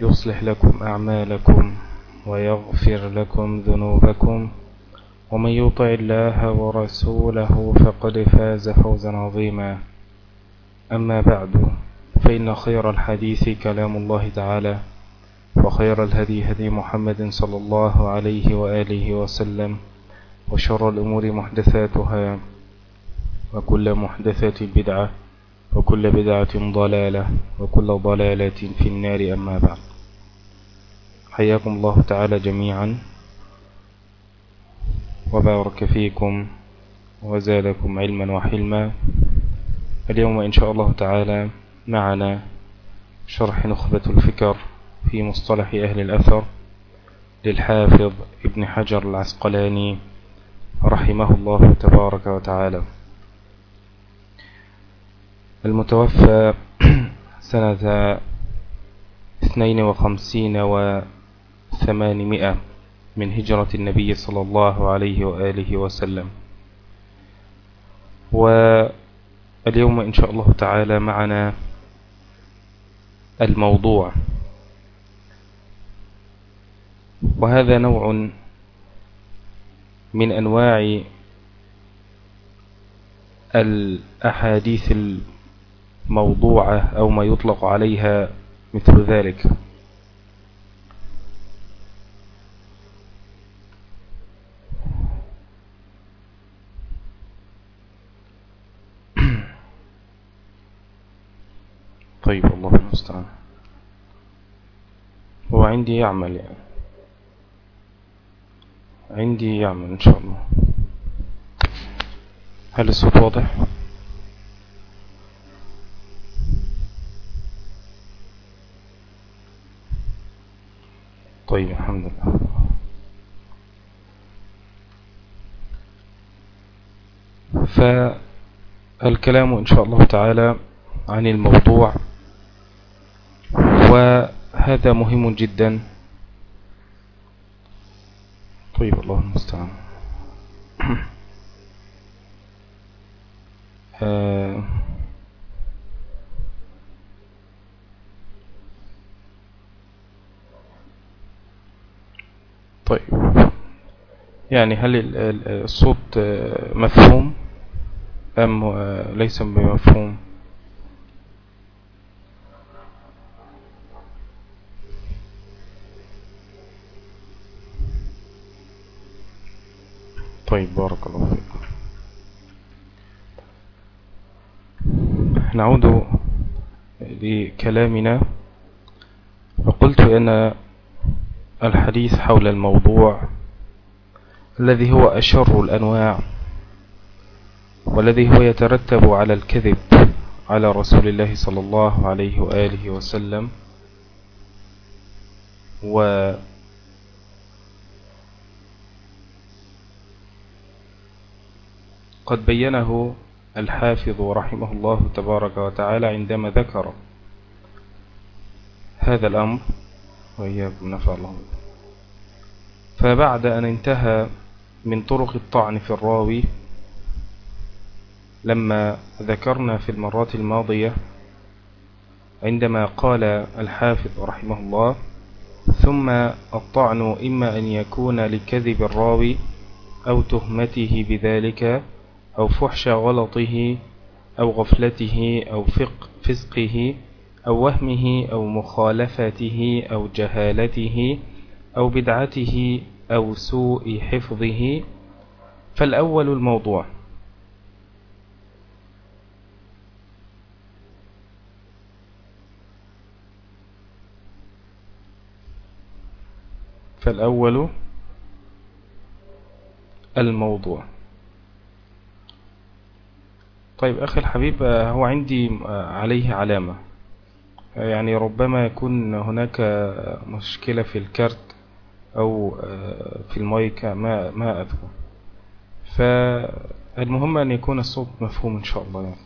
يصلح لكم أعمالكم ويغفر لكم ذنوبكم ومن يطع الله ورسوله فقد فاز فوزا عظيما. أما بعد فإن خير الحديث كلام الله تعالى وخير الهدي هدي محمد صلى الله عليه وآله وسلم وشر الأمور محدثاتها وكل محدثة بدعة وكل بدعة ضلالة وكل ضلالة في النار أما بعد. حياكم الله تعالى جميعا. وبارك فيكم وزادكم علما وحلما. اليوم إن شاء الله تعالى معنا شرح نخبة الفكر في مصطلح أهل الأثر للحافظ ابن حجر العسقلاني رحمه الله تبارك وتعالى. المتوفى سنة اثنين وخمسين وثمانمائة من هجرة النبي صلى الله عليه وآله وسلم. واليوم إن شاء الله تعالى معنا الموضوع. وهذا نوع من أنواع الأحاديث الموضوعة أو ما يطلق عليها مثل ذلك طيب الله المستعان هو عندي يعمل يعني. عندي يعمل إن شاء الله. هل الصوت واضح؟ طيب الحمد لله. فالكلام إن شاء الله تعالى عن الموضوع وهذا مهم جدا. طيب الله المستعان آه طيب. يعني هل الصوت مفهوم أم ليس بمفهوم؟ طيب بارك الله فيكم نعود لكلامنا. فقلت أن الحديث حول الموضوع الذي هو أشر الأنواع والذي هو يترتب على الكذب على رسول الله صلى الله عليه وآله وسلم و قد بينه الحافظ رحمه الله تبارك وتعالى عندما ذكر هذا الأمر وإياكم نفع الله. فبعد أن انتهى من طرق الطعن في الراوي لما ذكرنا في المرات الماضية عندما قال الحافظ رحمه الله ثم الطعن إما أن يكون لكذب الراوي أو تهمته بذلك أو فحش غلطه أو غفلته أو فسقه أو وهمه أو مخالفته أو جهالته أو بدعته أو سوء حفظه فالأول الموضوع. فالأول الموضوع. طيب أخي الحبيب هو عندي عليه علامة. يعني ربما يكون هناك مشكلة في الكارت أو في المايك ما ما أذكر. فالمهم أن يكون الصوت مفهوم إن شاء الله. يعني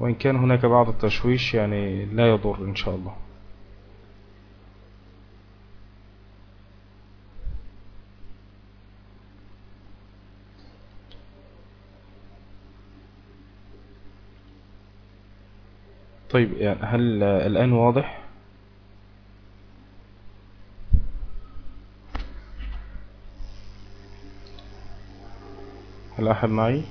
وإن كان هناك بعض التشويش يعني لا يضر إن شاء الله. طيب يعني هل الآن واضح؟ هل أحد معي؟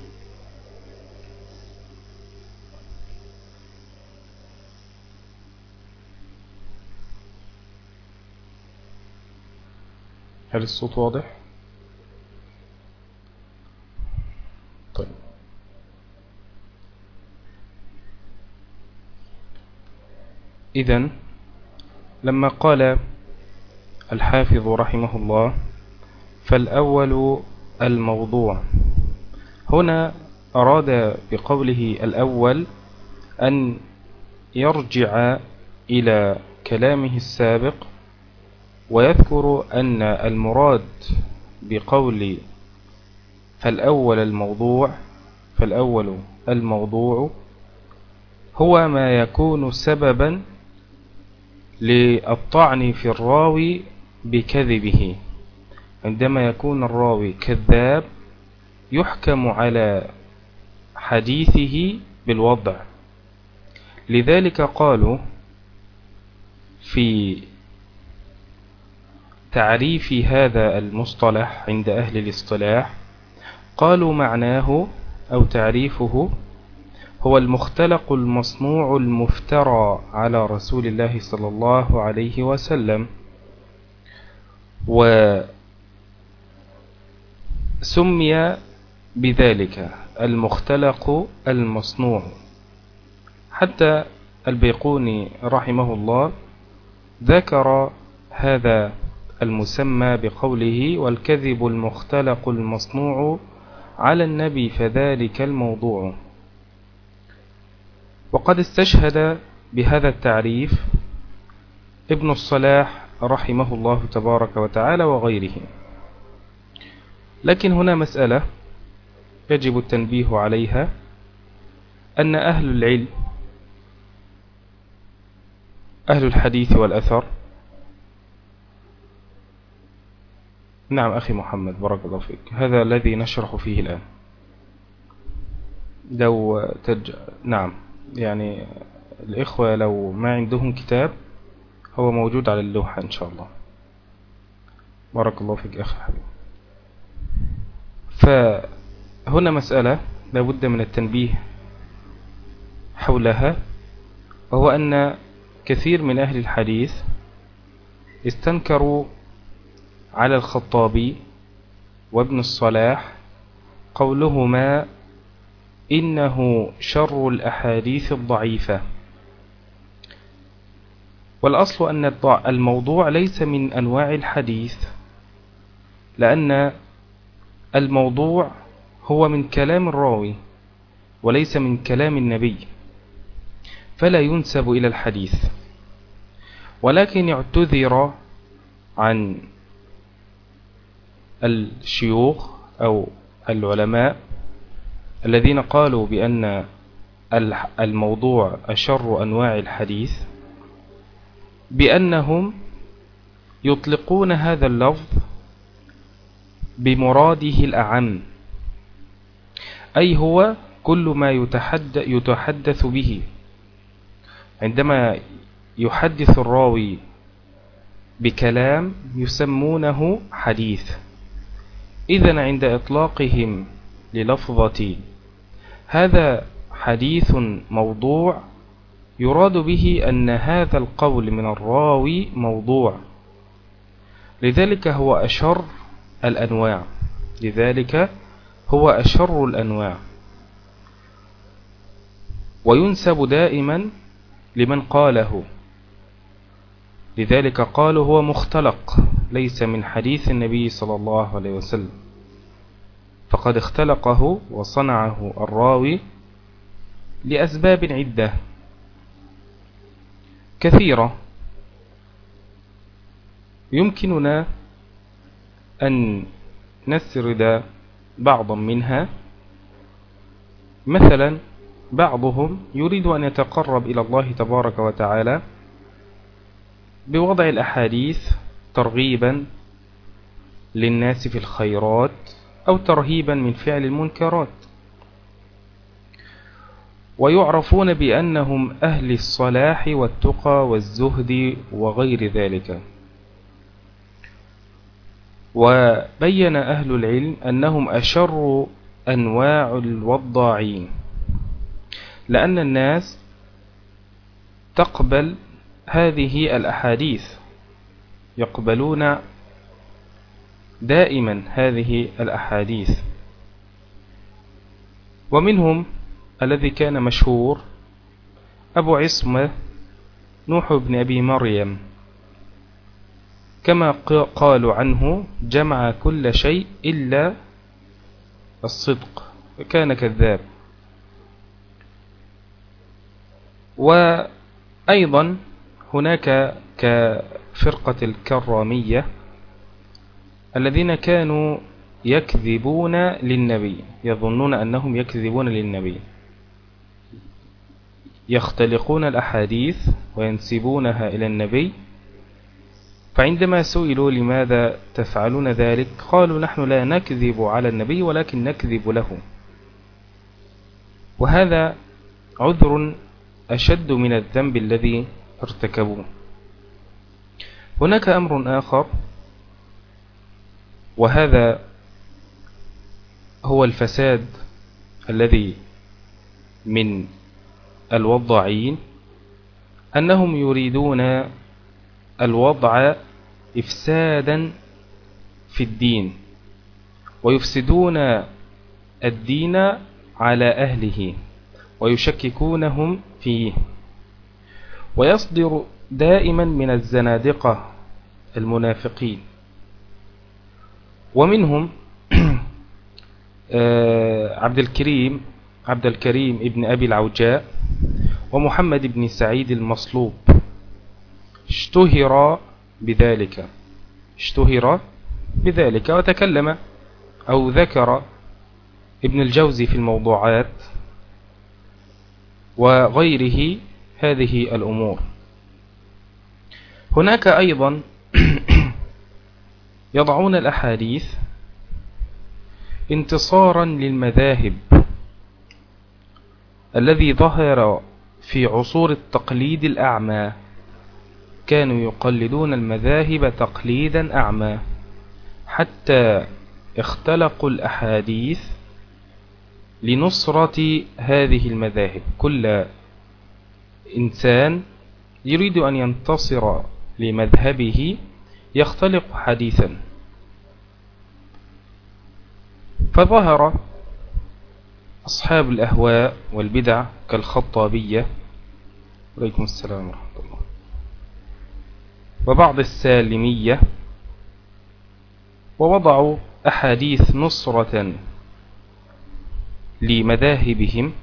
هل الصوت واضح؟ إذا لما قال الحافظ رحمه الله فالأول الموضوع. هنا أراد بقوله الأول أن يرجع إلى كلامه السابق ويذكر أن المراد بقول فالأول الموضوع فالأول الموضوع هو ما يكون سببا للطعن في الراوي بكذبه. عندما يكون الراوي كذاب يحكم على حديثه بالوضع. لذلك قالوا في تعريف هذا المصطلح عند أهل الاصطلاح قالوا معناه أو تعريفه هو المختلق المصنوع المفترى على رسول الله صلى الله عليه وسلم. وسمي بذلك المختلق المصنوع. حتى البيقوني رحمه الله ذكر هذا المسمى بقوله والكذب المختلق المصنوع على النبي فذلك الموضوع وقد استشهد بهذا التعريف ابن الصلاح رحمه الله تبارك وتعالى وغيره. لكن هنا مسألة يجب التنبيه عليها أن أهل العلم أهل الحديث والأثر نعم أخي محمد بارك الله فيك هذا الذي نشرح فيه الآن. لو تج... نعم. يعني الإخوة لو ما عندهم كتاب هو موجود على اللوحة إن شاء الله. بارك الله فيك أخي حبيب. فهنا مسألة لابد من التنبيه حولها وهو أن كثير من أهل الحديث استنكروا على الخطابي وابن الصلاح قولهما إنه شر الأحاديث الضعيفة. والأصل أن الموضوع ليس من أنواع الحديث لأن الموضوع هو من كلام الراوي وليس من كلام النبي فلا ينسب إلى الحديث. ولكن اعتذر عن الشيوخ أو العلماء الذين قالوا بأن الموضوع أشر أنواع الحديث بأنهم يطلقون هذا اللفظ بمراده الأعم أي هو كل ما يتحدث به. عندما يحدث الراوي بكلام يسمونه حديث. إذن عند إطلاقهم للفظة هذا حديث موضوع يراد به أن هذا القول من الراوي موضوع. لذلك هو أشر الأنواع. لذلك هو أشر الأنواع. وينسب دائما لمن قاله. لذلك قالوا هو مختلق ليس من حديث النبي صلى الله عليه وسلم. فقد اختلقه وصنعه الراوي لأسباب عدة كثيرة. يمكننا أن نسرد بعضا منها. مثلا بعضهم يريد أن يتقرب إلى الله تبارك وتعالى بوضع الأحاديث ترغيبا للناس في الخيرات أو ترهيبا من فعل المنكرات. ويعرفون بأنهم أهل الصلاح والتقى والزهد وغير ذلك. وبين أهل العلم أنهم أشر أنواع الوضاعين. لأن الناس تقبل هذه الأحاديث يقبلون دائما هذه الأحاديث. ومنهم الذي كان مشهور أبو عصمة نوح بن أبي مريم. كما قالوا عنه جمع كل شيء إلا الصدق كان كذاب. وأيضا هناك كفرقة الكرامية الذين كانوا يكذبون للنبي يظنون أنهم يكذبون للنبي. يختلقون الأحاديث وينسبونها إلى النبي. فعندما سئلوا لماذا تفعلون ذلك قالوا نحن لا نكذب على النبي ولكن نكذب له. وهذا عذر أشد من الذنب الذي ارتكبوه. هناك أمر آخر. وهذا هو الفساد الذي من الوضعين أنهم يريدون الوضع إفسادا في الدين ويفسدون الدين على أهله ويشككونهم فيه ويصدر دائما من الزنادقة المنافقين ومنهم آه، عبد الكريم عبد الكريم ابن أبي العوجاء ومحمد بن سعيد المصلوب. اشتهر بذلك. اشتهر بذلك وتكلم أو ذكر ابن الجوزي في الموضوعات وغيره هذه الأمور. هناك أيضا يضعون الأحاديث انتصارا للمذاهب الذي ظهر في عصور التقليد الأعمى. كانوا يقلدون المذاهب تقليدا أعمى. حتى اختلقوا الأحاديث لنصرة هذه المذاهب. كل إنسان يريد أن ينتصر لمذهبه يختلق حديثا. فظهر أصحاب الأهواء والبدع كالخطابية. عليكم السلام ورحمة الله. وبعض السالمية. ووضعوا أحاديث نصرة لمذاهبهم.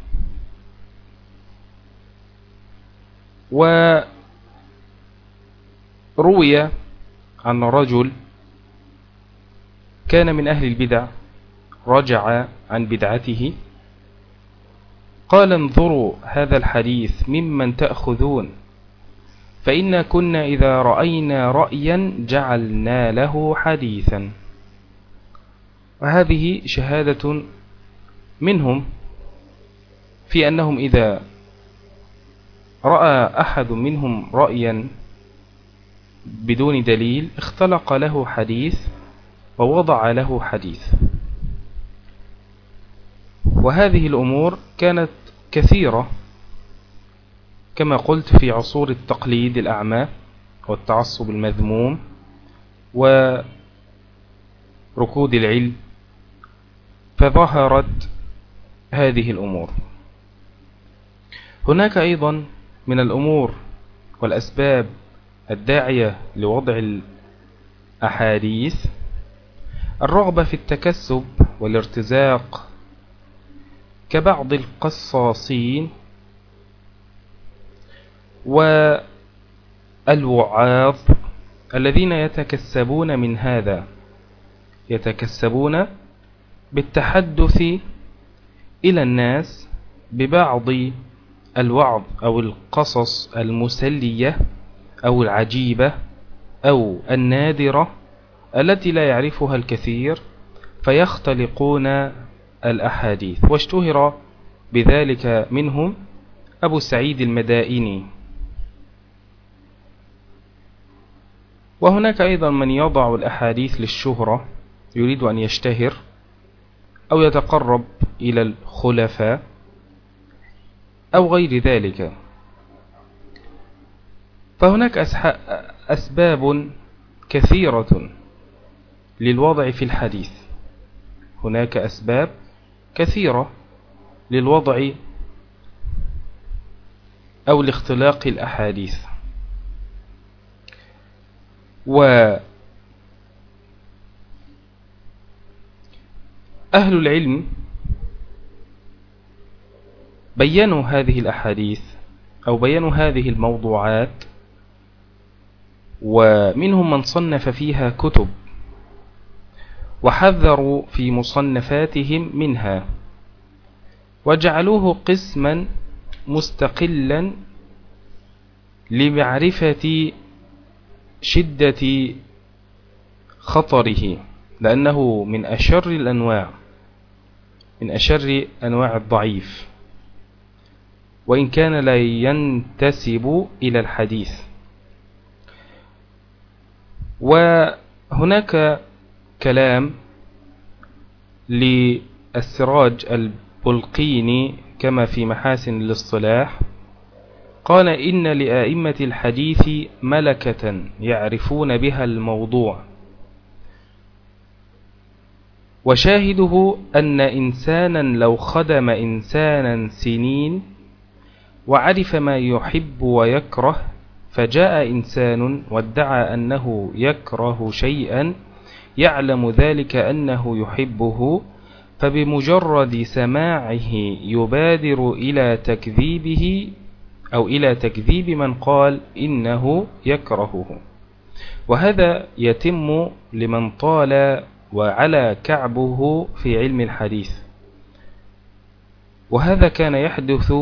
وروي عن رجل كان من أهل البدع رجع عن بدعته قال انظروا هذا الحديث ممن تأخذون فإنا كنا إذا رأينا رأيا جعلنا له حديثا. وهذه شهادة منهم في أنهم إذا رأى أحد منهم رأيا بدون دليل اختلق له حديث ووضع له حديث. وهذه الأمور كانت كثيرة كما قلت في عصور التقليد الأعمى والتعصب المذموم وركود العلم فظهرت هذه الأمور. هناك أيضا من الأمور والأسباب الداعية لوضع الأحاديث الرغبة في التكسب والارتزاق كبعض القصاصين والوعاظ الذين يتكسبون من هذا يتكسبون بالتحدث إلى الناس ببعض الوعظ أو القصص المسلية. أو العجيبة أو النادرة التي لا يعرفها الكثير فيختلقون الأحاديث. واشتهر بذلك منهم أبو سعيد المدائني. وهناك أيضا من يضع الأحاديث للشهرة يريد أن يشتهر أو يتقرب إلى الخلفاء أو غير ذلك. فهناك أسباب كثيرة للوضع في الحديث. هناك أسباب كثيرة للوضع أو لاختلاق الأحاديث. وأهل العلم بينوا هذه الأحاديث أو بينوا هذه الموضوعات ومنهم من صنف فيها كتب وحذروا في مصنفاتهم منها. وجعلوه قسما مستقلا لمعرفة شدة خطره لأنه من أشر الأنواع من أشر أنواع الضعيف. وإن كان لا ينتسب إلى الحديث. وهناك كلام للسراج البلقيني كما في محاسن الاصطلاح قال إن لآئمة الحديث ملكة يعرفون بها الموضوع. وشاهده أن إنسانا لو خدم إنسانا سنين وعرف ما يحب ويكره فجاء إنسان وادعى أنه يكره شيئا يعلم ذلك أنه يحبه فبمجرد سماعه يبادر إلى تكذيبه أو إلى تكذيب من قال إنه يكرهه. وهذا يتم لمن طال وعلى كعبه في علم الحديث. وهذا كان يحدث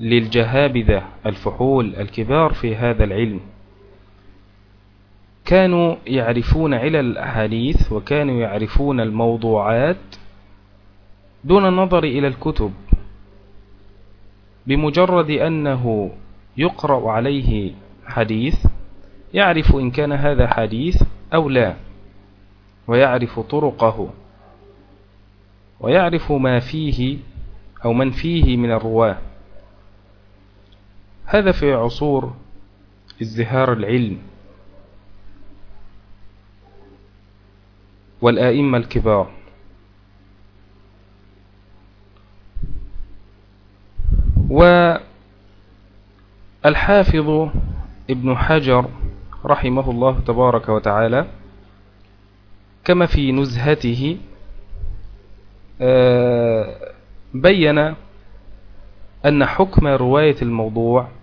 للجهابذة الفحول الكبار في هذا العلم. كانوا يعرفون علل الأحاديث وكانوا يعرفون الموضوعات دون النظر إلى الكتب بمجرد أنه يقرأ عليه حديث يعرف إن كان هذا حديث أو لا ويعرف طرقه ويعرف ما فيه أو من فيه من الرواة. هذا في عصور ازدهار العلم والآئمة الكبار. والحافظ ابن حجر رحمه الله تبارك وتعالى كما في نزهته آه، بين أن حكم رواية الموضوع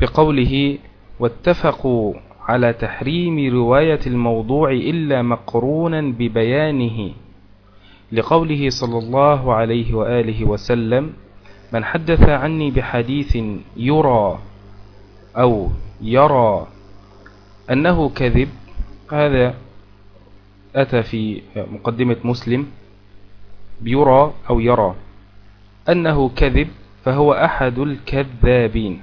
بقوله واتفقوا على تحريم رواية الموضوع إلا مقرونا ببيانه لقوله صلى الله عليه وآله وسلم من حدث عني بحديث يرى أو يرى أنه كذب هذا أتى في مقدمة مسلم بيرى أو يرى أنه كذب فهو أحد الكذابين.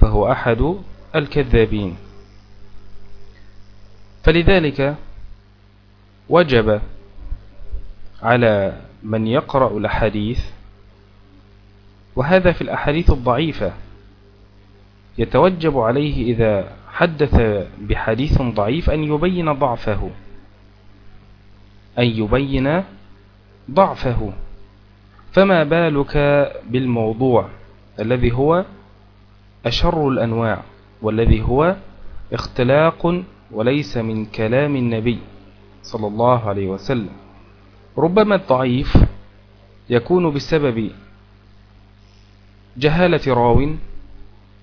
فهو أحد الكذابين. فلذلك وجب على من يقرأ الأحاديث وهذا في الأحاديث الضعيفة يتوجب عليه إذا حدث بحديث ضعيف أن يبين ضعفه أن يبين ضعفه. فما بالك بالموضوع الذي هو أشر الأنواع والذي هو اختلاق وليس من كلام النبي صلى الله عليه وسلم. ربما الضعيف يكون بسبب جهالة راو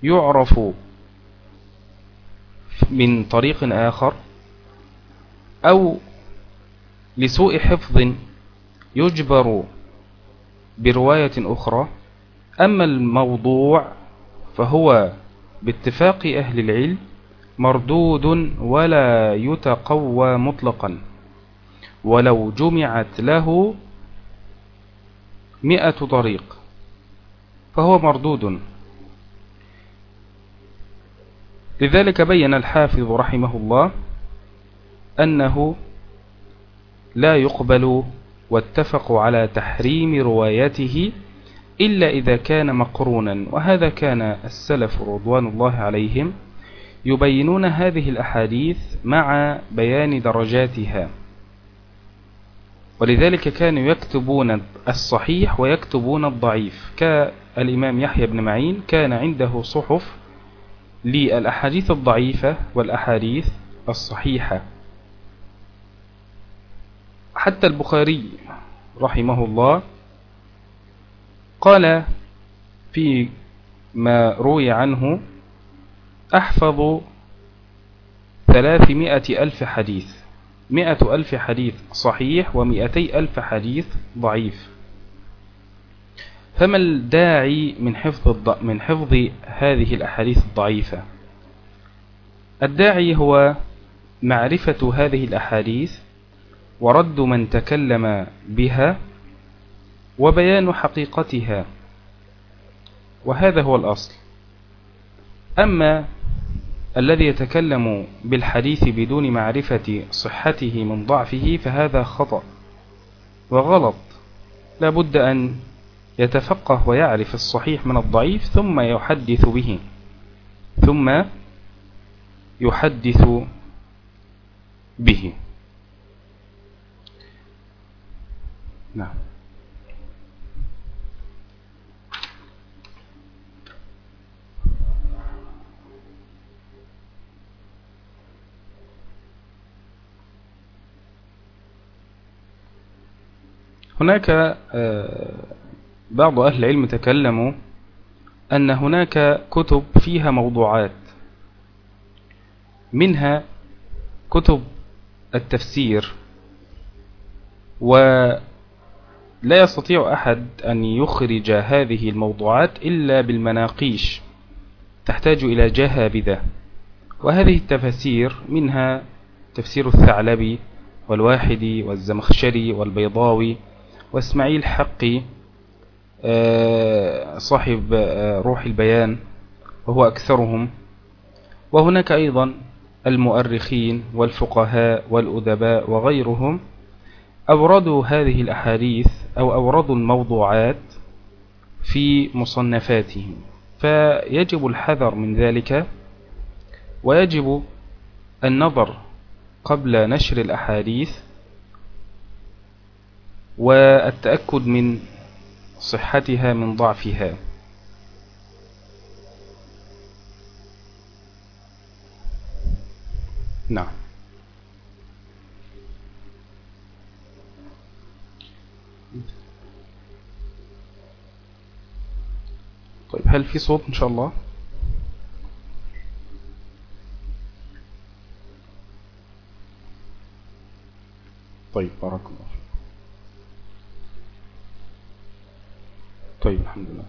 يعرف من طريق آخر أو لسوء حفظ يجبر برواية أخرى. أما الموضوع فهو باتفاق أهل العلم مردود ولا يتقوى مطلقا. ولو جمعت له مئة طريق فهو مردود. لذلك بين الحافظ رحمه الله أنه لا يقبل واتفقوا على تحريم روايته إلا إذا كان مقرونا وهذا كان السلف رضوان الله عليهم يبينون هذه الأحاديث مع بيان درجاتها. ولذلك كانوا يكتبون الصحيح ويكتبون الضعيف. كالإمام يحيى بن معين كان عنده صحف للأحاديث الضعيفة والأحاديث الصحيحة. حتى البخاري رحمه الله قال في ما روي عنه أحفظ ثلاثمائة ألف حديث. مئة ألف حديث صحيح ومئتي ألف حديث ضعيف. فما الداعي من حفظ من حفظ هذه الأحاديث الضعيفة؟ الداعي هو معرفة هذه الأحاديث ورد من تكلم بها وبيان حقيقتها. وهذا هو الأصل. أما الذي يتكلم بالحديث بدون معرفة صحته من ضعفه فهذا خطأ وغلط. لا بد أن يتفقه ويعرف الصحيح من الضعيف ثم يحدث به. ثم يحدث به. نعم. هناك آه، بعض أهل العلم تكلموا أن هناك كتب فيها موضوعات. منها كتب التفسير ولا يستطيع أحد أن يخرج هذه الموضوعات إلا بالمناقيش تحتاج إلى جهابذة. وهذه التفسير منها تفسير الثعلبي والواحدي والزمخشري والبيضاوي وإسماعيل حقي آه، صاحب آه، روح البيان وهو أكثرهم. وهناك أيضا المؤرخين والفقهاء والأدباء وغيرهم. أوردوا هذه الأحاديث أو أوردوا الموضوعات في مصنفاتهم. فيجب الحذر من ذلك ويجب النظر قبل نشر الأحاديث والتأكد من صحتها من ضعفها. نعم. طيب هل في صوت إن شاء الله؟ طيب بارك الله طيب الحمد لله.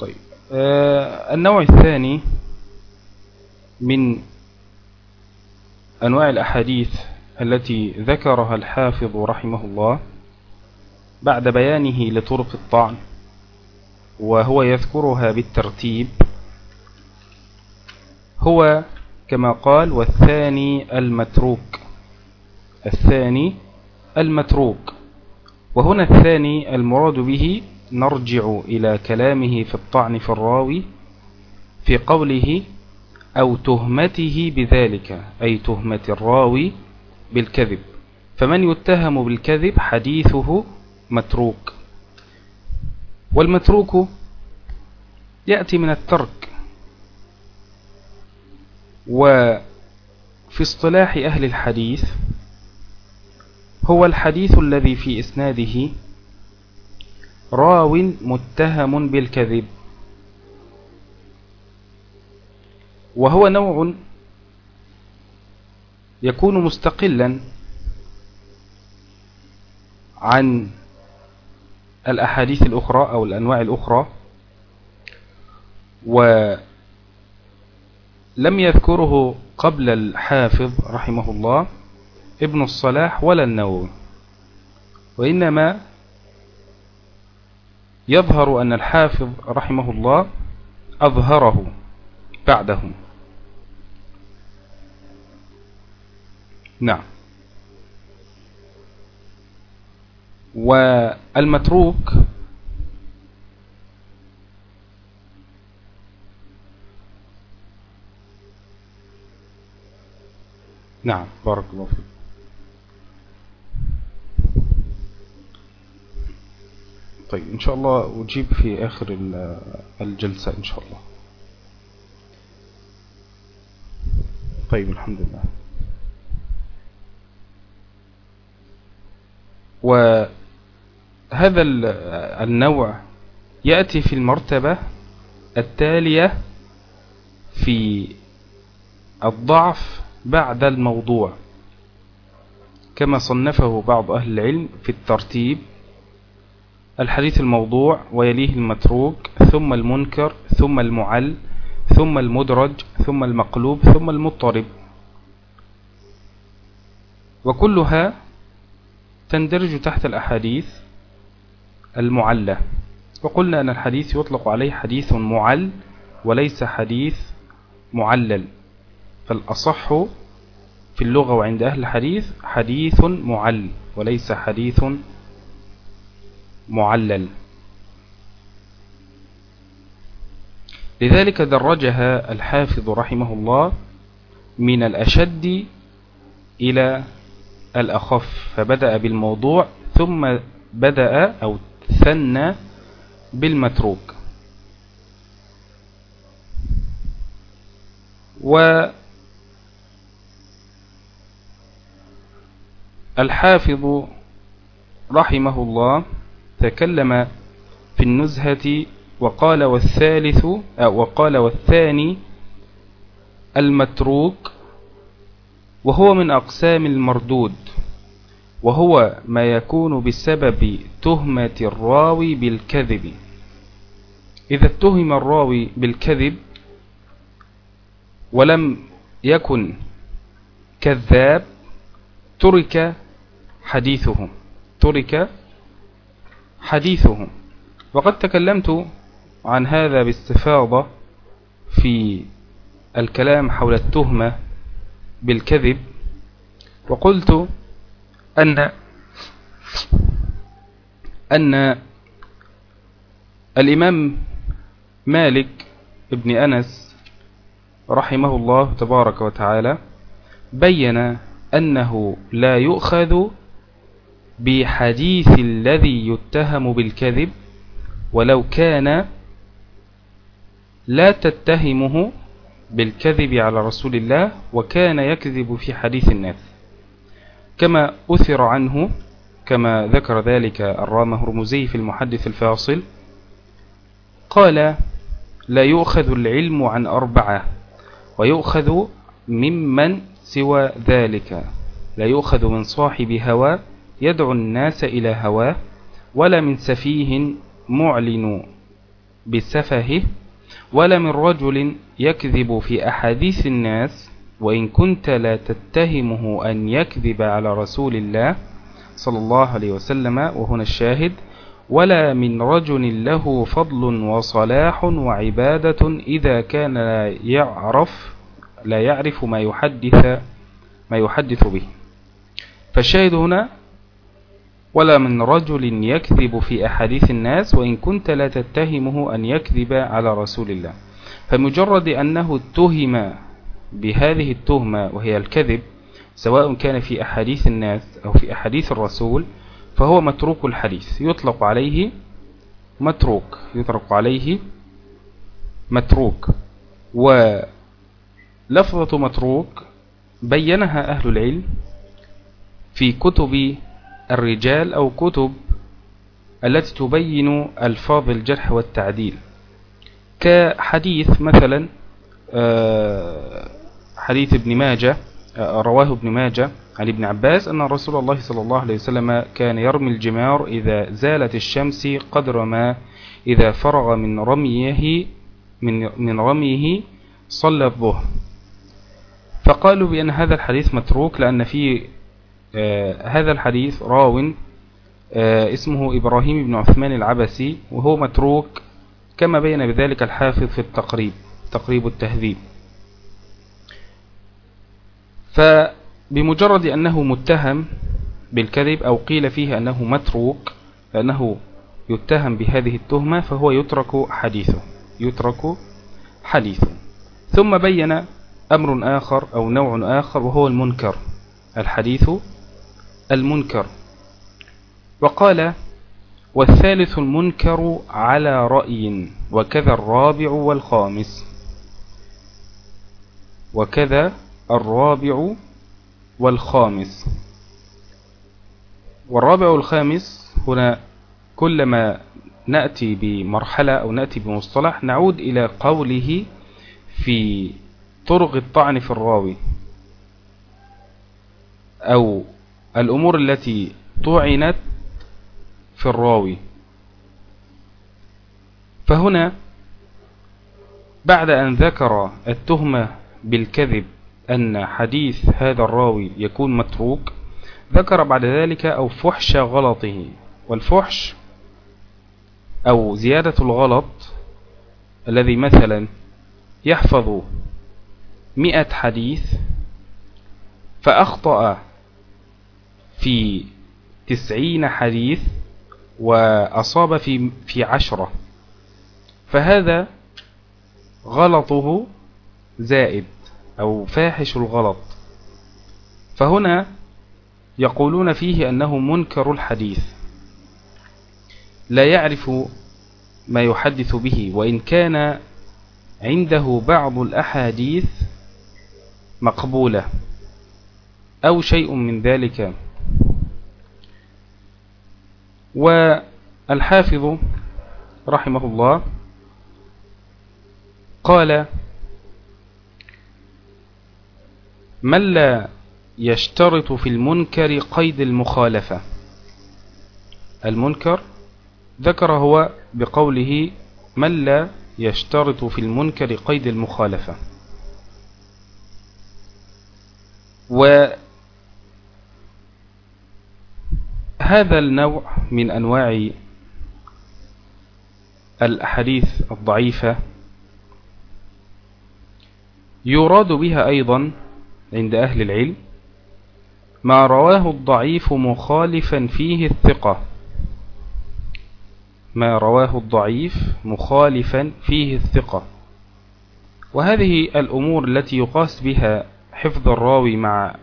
طيب آه النوع الثاني من أنواع الأحاديث التي ذكرها الحافظ رحمه الله بعد بيانه لطرق الطعن وهو يذكرها بالترتيب هو كما قال والثاني المتروك. الثاني المتروك. وهنا الثاني المراد به نرجع إلى كلامه في الطعن في الراوي في قوله أو تهمته بذلك أي تهمة الراوي بالكذب. فمن يتهم بالكذب حديثه متروك. والمتروك يأتي من الترك. وفي اصطلاح أهل الحديث هو الحديث الذي في إسناده راو متهم بالكذب. وهو نوع يكون مستقلا عن الأحاديث الأخرى أو الأنواع الأخرى ولم يذكره قبل الحافظ رحمه الله. ابن الصلاح ولا النووي. وإنما يظهر أن الحافظ رحمه الله أظهره بعده. نعم. والمتروك نعم بارك الله فيك. طيب إن شاء الله أجيب في آخر الجلسة إن شاء الله. طيب الحمد لله. وهذا النوع يأتي في المرتبة التالية في الضعف بعد الموضوع كما صنفه بعض أهل العلم في الترتيب. الحديث الموضوع ويليه المتروك ثم المنكر ثم المعل ثم المدرج ثم المقلوب ثم المضطرب. وكلها تندرج تحت الأحاديث المعلة. وقلنا أن الحديث يطلق عليه حديث معل وليس حديث معلل. فالأصح في اللغة وعند أهل الحديث حديث معل وليس حديث معلل. لذلك درجها الحافظ رحمه الله من الأشد إلى الأخف فبدأ بالموضوع ثم بدأ أو ثنى بالمتروك. والحافظ رحمه الله تكلم في النزهة وقال والثالث وقال والثاني المتروك وهو من أقسام المردود وهو ما يكون بسبب تهمة الراوي بالكذب. إذا اتهم الراوي بالكذب ولم يكن كذاب ترك حديثه ترك حديثه وقد تكلمت عن هذا باستفاضة في الكلام حول التهمة بالكذب وقلت أن أن الإمام مالك ابن أنس رحمه الله تبارك وتعالى بين أنه لا يؤخذ بحديث الذي يتهم بالكذب ولو كان لا تتهمه بالكذب على رسول الله وكان يكذب في حديث الناس. كما أثر عنه كما ذكر ذلك الرام هرمزي في المحدث الفاصل قال لا يؤخذ العلم عن أربعة ويؤخذ ممن سوى ذلك. لا يؤخذ من صاحب هوى يدعو الناس إلى هواه ولا من سفيه معلن بسفهه ولا من رجل يكذب في أحاديث الناس وإن كنت لا تتهمه أن يكذب على رسول الله صلى الله عليه وسلم وهنا الشاهد ولا من رجل له فضل وصلاح وعبادة إذا كان لا يعرف لا يعرف ما يحدث ما يحدث به. فالشاهد هنا ولا من رجل يكذب في أحاديث الناس وإن كنت لا تتهمه أن يكذب على رسول الله. فمجرد أنه اتهم بهذه التهمة وهي الكذب سواء كان في أحاديث الناس أو في أحاديث الرسول فهو متروك الحديث. يطلق عليه متروك يطلق عليه متروك. ولفظة متروك بينها أهل العلم في كتب الرجال أو كتب التي تبين ألفاظ الجرح والتعديل. كحديث مثلا آه، حديث ابن ماجه آه، رواه ابن ماجه عن ابن عباس أن رسول الله صلى الله عليه وسلم كان يرمي الجمار إذا زالت الشمس قدر ما إذا فرغ من رميه من من رميه صلى الظهر فقالوا بأن هذا الحديث متروك لأن في آه هذا الحديث راو آه اسمه إبراهيم بن عثمان العبسي وهو متروك كما بين بذلك الحافظ في التقريب تقريب التهذيب. فبمجرد أنه متهم بالكذب أو قيل فيه أنه متروك لأنه يتهم بهذه التهمة فهو يترك حديثه يترك حديثه. ثم بين أمر آخر أو نوع آخر وهو المنكر الحديث المنكر. وقال والثالث المنكر على رأي وكذا الرابع والخامس. وكذا الرابع والخامس. والرابع والخامس هنا كلما نأتي بمرحلة أو نأتي بمصطلح نعود إلى قوله في طرق الطعن في الراوي أو الأمور التي طعنت في الراوي. فهنا بعد أن ذكر التهمة بالكذب أن حديث هذا الراوي يكون متروك ذكر بعد ذلك أو فحش غلطه. والفحش أو زيادة الغلط الذي مثلا يحفظ مئة حديث فأخطأ في تسعين حديث وأصاب في, في عشرة. فهذا غلطه زائد أو فاحش الغلط. فهنا يقولون فيه أنه منكر الحديث. لا يعرف ما يحدث به وإن كان عنده بعض الأحاديث مقبولة أو شيء من ذلك. والحافظ رحمه الله قال من لا يشترط في المنكر قيد المخالفة. المنكر ذكر هو بقوله من لا يشترط في المنكر قيد المخالفة. وهذا النوع من أنواع الأحاديث الضعيفة يراد بها أيضا عند أهل العلم ما رواه الضعيف مخالفا فيه الثقة. ما رواه الضعيف مخالفا فيه الثقة. وهذه الأمور التي يقاس بها حفظ الراوي مع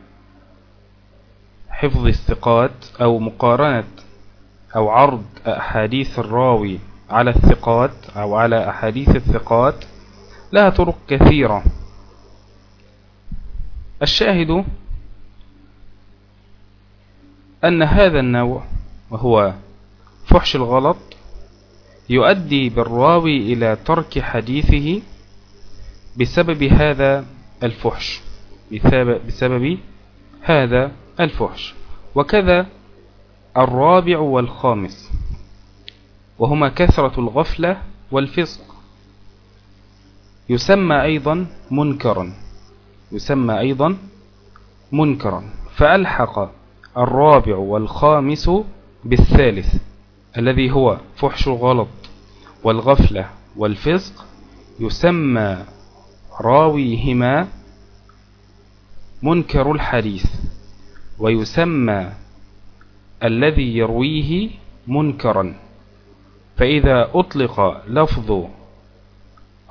حفظ الثقات أو مقارنة أو عرض أحاديث الراوي على الثقات أو على أحاديث الثقات لها طرق كثيرة. الشاهد أن هذا النوع وهو فحش الغلط يؤدي بالراوي إلى ترك حديثه بسبب هذا الفحش بسبب هذا الفحش. وكذا الرابع والخامس. وهما كثرة الغفلة والفسق. يسمى أيضا منكرا. يسمى أيضا منكرا. فألحق الرابع والخامس بالثالث الذي هو فحش الغلط والغفلة والفسق. يسمى راويهما منكر الحديث. ويسمى الذي يرويه منكرا. فإذا أطلق لفظ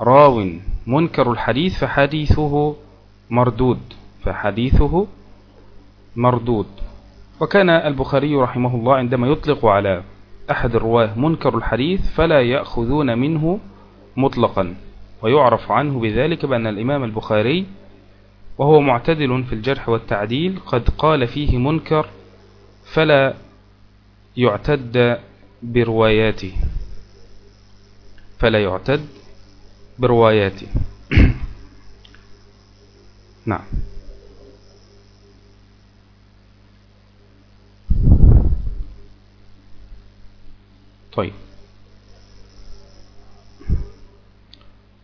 راو منكر الحديث فحديثه مردود فحديثه مردود. وكان البخاري رحمه الله عندما يطلق على أحد الرواة منكر الحديث فلا يأخذون منه مطلقا. ويعرف عنه بذلك بأن الإمام البخاري وهو معتدل في الجرح والتعديل قد قال فيه منكر فلا يعتد برواياته. فلا يعتد برواياته. نعم. طيب.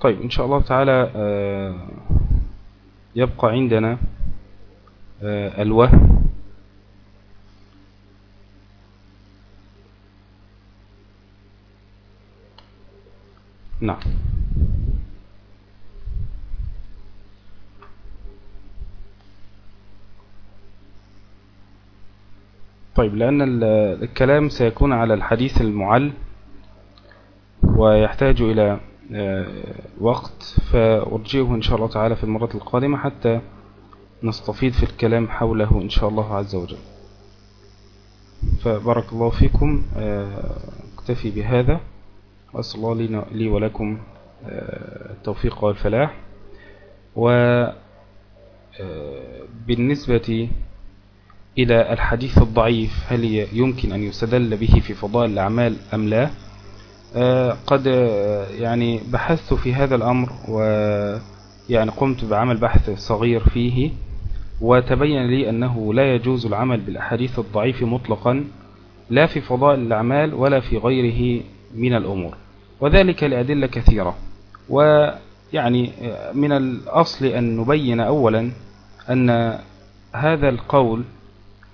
طيب إن شاء الله تعالى آه، يبقى عندنا آه، الوهم. نعم. طيب لأن الكلام سيكون على الحديث المعل ويحتاج إلى وقت فأرجئه إن شاء الله تعالى في المرة القادمة حتى نستفيد في الكلام حوله إن شاء الله عز وجل. فبارك الله فيكم آه، اكتفي بهذا وأسأل الله لي ولكم آه، التوفيق والفلاح. وبالنسبة إلى الحديث الضعيف هل يمكن أن يستدل به في فضائل الأعمال أم لا؟ آه، قد آه، يعني بحثت في هذا الأمر ويعني قمت بعمل بحث صغير فيه وتبين لي أنه لا يجوز العمل بالأحاديث الضعيف مطلقا لا في فضائل الأعمال ولا في غيره من الأمور وذلك لأدلة كثيرة. ويعني آه، من الأصل أن نبين أولا أن هذا القول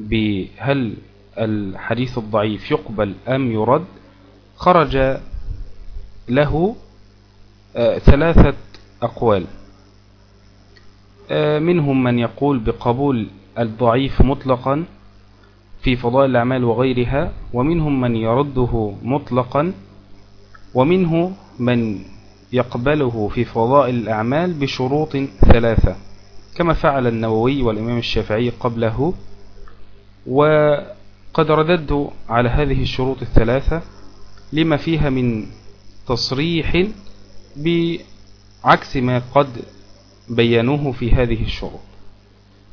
بهل الحديث الضعيف يقبل أم يرد خرج له آه، ثلاثة أقوال. آه، منهم من يقول بقبول الضعيف مطلقا في فضائل الأعمال وغيرها ومنهم من يرده مطلقا ومنه من يقبله في فضائل الأعمال بشروط ثلاثة كما فعل النووي والإمام الشافعي قبله. وقد رددت على هذه الشروط الثلاثة لما فيها من تصريح بعكس ما قد بيانوه في هذه الشروط.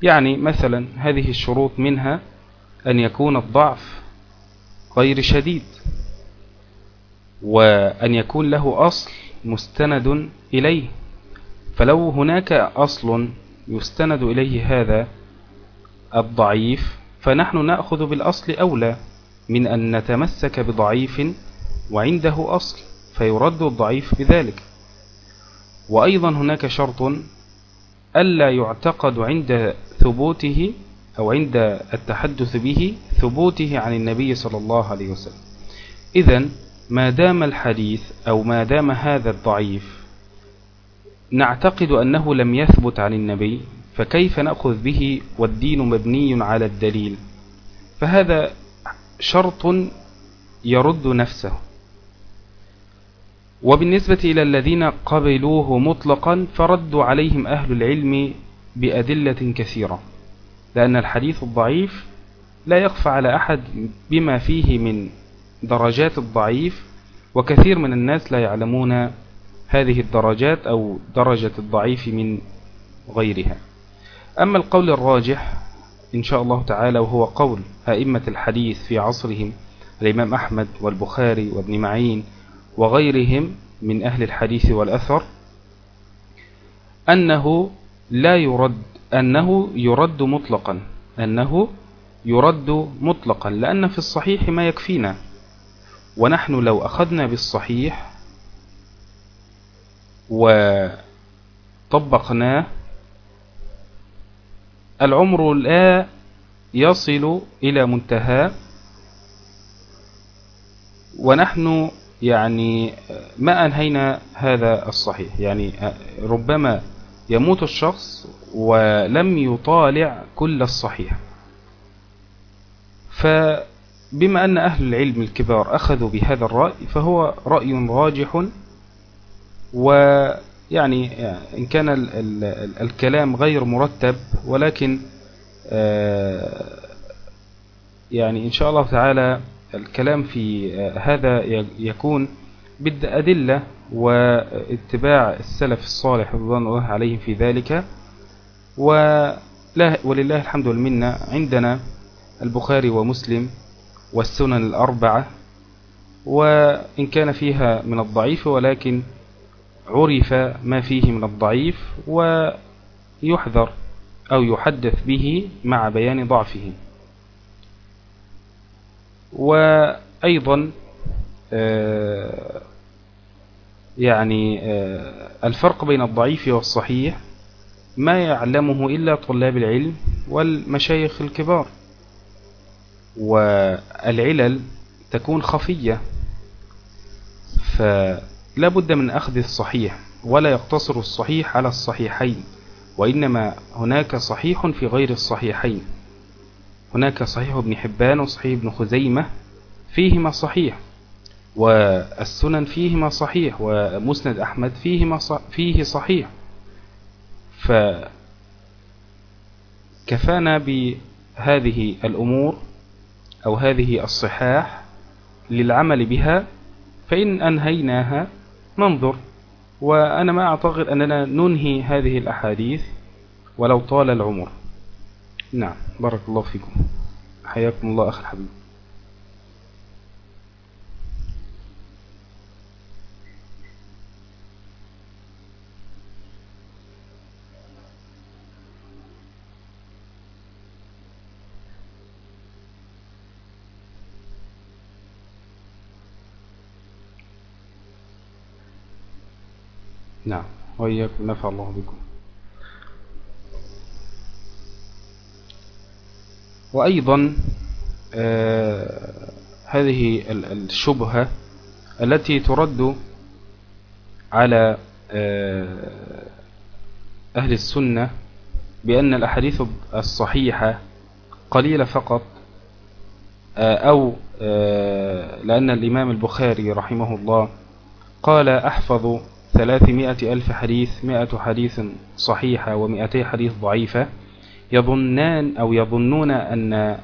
يعني مثلا هذه الشروط منها أن يكون الضعف غير شديد وأن يكون له أصل مستند إليه. فلو هناك أصل يستند إليه هذا الضعيف فنحن نأخذ بالأصل أولى من أن نتمسك بضعيف وعنده أصل فيرد الضعيف بذلك. وأيضا هناك شرط ألا يعتقد عند ثبوته أو عند التحدث به ثبوته عن النبي صلى الله عليه وسلم. إذا ما دام الحديث أو ما دام هذا الضعيف نعتقد أنه لم يثبت عن النبي فكيف نأخذ به والدين مبني على الدليل؟ فهذا شرط يرد نفسه. وبالنسبة إلى الذين قبلوه مطلقا فردوا عليهم أهل العلم بأدلة كثيرة لأن الحديث الضعيف لا يخفى على أحد بما فيه من درجات الضعيف وكثير من الناس لا يعلمون هذه الدرجات أو درجة الضعيف من غيرها. أما القول الراجح إن شاء الله تعالى وهو قول أئمة الحديث في عصرهم الإمام أحمد والبخاري وابن معين وغيرهم من أهل الحديث والأثر أنه لا يرد أنه يرد مطلقا أنه يرد مطلقا لأن في الصحيح ما يكفينا. ونحن لو أخذنا بالصحيح وطبقناه العمر لا يصل إلى منتهى. ونحن يعني ما أنهينا هذا الصحيح. يعني ربما يموت الشخص ولم يطالع كل الصحيح. فبما أن أهل العلم الكبار أخذوا بهذا الرأي فهو رأي راجح ويعني إن كان الكلام غير مرتب ولكن يعني إن شاء الله تعالى الكلام في هذا يكون بالأدلة واتباع السلف الصالح رضوان الله عليهم في ذلك. ولله الحمد والمنة عندنا البخاري ومسلم والسنن الأربعة. وإن كان فيها من الضعيف ولكن عرف ما فيه من الضعيف ويحذر أو يحدث به مع بيان ضعفه. وأيضا آه، يعني آه، الفرق بين الضعيف والصحيح ما يعلمه إلا طلاب العلم والمشايخ الكبار. والعلل تكون خفية فلا بد من أخذ الصحيح ولا يقتصر الصحيح على الصحيحين وإنما هناك صحيح في غير الصحيحين. هناك صحيح ابن حبان وصحيح ابن خزيمة فيهما صحيح والسنن فيهما صحيح ومسند أحمد فيهما فيه صحيح. فكفانا بهذه الأمور أو هذه الصحاح للعمل بها فإن أنهيناها ننظر. وأنا ما أعتقد أننا ننهي هذه الأحاديث ولو طال العمر. نعم بارك الله فيكم. حياكم الله أخي الحبيب. نعم وإياكم نفع الله بكم. وأيضا آه هذه الشبهة التي ترد على آه أهل السنة بأن الأحاديث الصحيحة قليلة فقط آه أو لأن الإمام البخاري رحمه الله قال أحفظ ثلاثمائة ألف حديث مائة حديث صحيحة ومائتي حديث ضعيفة. يظنان أو يظنون أن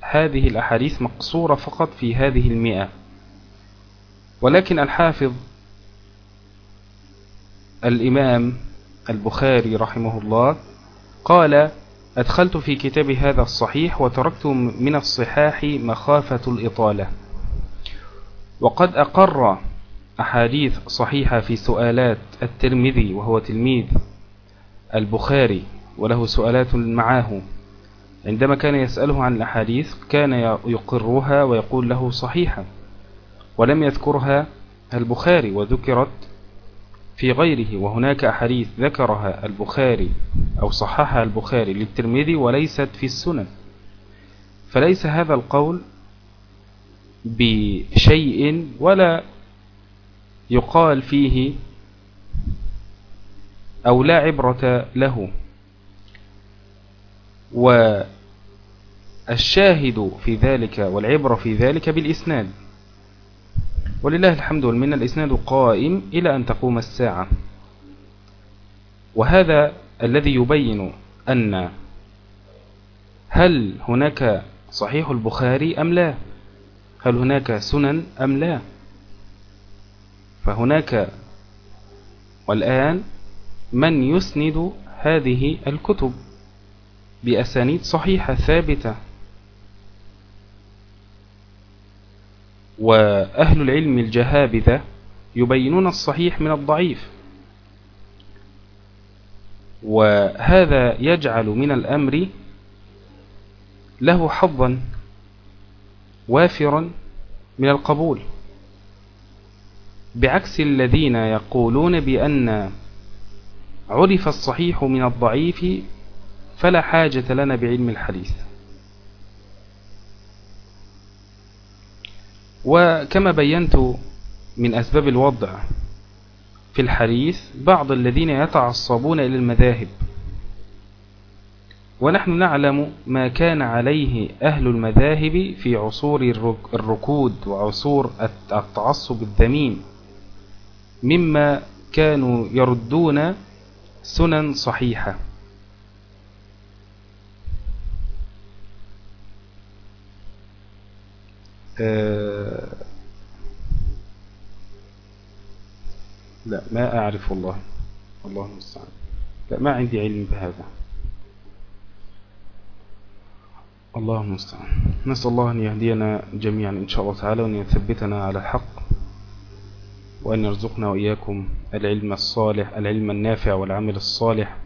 هذه الأحاديث مقصورة فقط في هذه المئة. ولكن الحافظ الإمام البخاري رحمه الله قال أدخلت في كتاب هذا الصحيح وتركت من الصحاح مخافة الإطالة. وقد أقر أحاديث صحيحة في سؤالات الترمذي وهو تلميذ البخاري وله سؤالات معاه. عندما كان يسأله عن الأحاديث كان يقرها ويقول له صحيحة ولم يذكرها البخاري وذكرت في غيره. وهناك أحاديث ذكرها البخاري أو صححها البخاري للترمذي وليست في السنن. فليس هذا القول بشيء ولا يقال فيه أو لا عبرة له. والشاهد في ذلك والعبرة في ذلك بالإسناد. ولله الحمد والمنة الإسناد قائم إلى أن تقوم الساعة. وهذا الذي يبين أن هل هناك صحيح البخاري أم لا؟ هل هناك سنن أم لا؟ فهناك والآن من يسند هذه الكتب. بأسانيد صحيحة ثابتة. وأهل العلم الجهابذة يبينون الصحيح من الضعيف. وهذا يجعل من الأمر له حظا وافرا من القبول. بعكس الذين يقولون بأن عرف الصحيح من الضعيف فلا حاجة لنا بعلم الحديث. وكما بينت من أسباب الوضع في الحديث بعض الذين يتعصبون إلى المذاهب. ونحن نعلم ما كان عليه أهل المذاهب في عصور الركود وعصور التعصب الذميم. مما كانوا يردون سنن صحيحة. آه، لا ما أعرف والله. الله المستعان. لا ما عندي علم بهذا. الله المستعان. نسأل الله أن يهدينا جميعا إن شاء الله تعالى وأن يثبتنا على الحق وأن يرزقنا وإياكم العلم الصالح العلم النافع والعمل الصالح.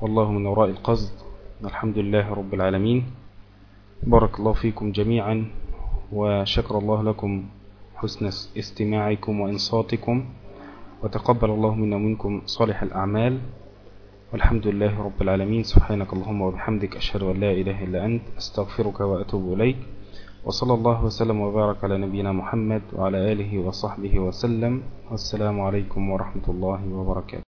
والله من وراء القصد. الحمد لله رب العالمين. بارك الله فيكم جميعا وشكر الله لكم حسن استماعكم وإنصاتكم وتقبل الله منا ومنكم صالح الأعمال. والحمد لله رب العالمين. سبحانك اللهم وبحمدك أشهد أن لا إله إلا أنت أستغفرك وأتوب إليك. وصلى الله وسلم وبارك على نبينا محمد وعلى آله وصحبه وسلم. والسلام عليكم ورحمة الله وبركاته.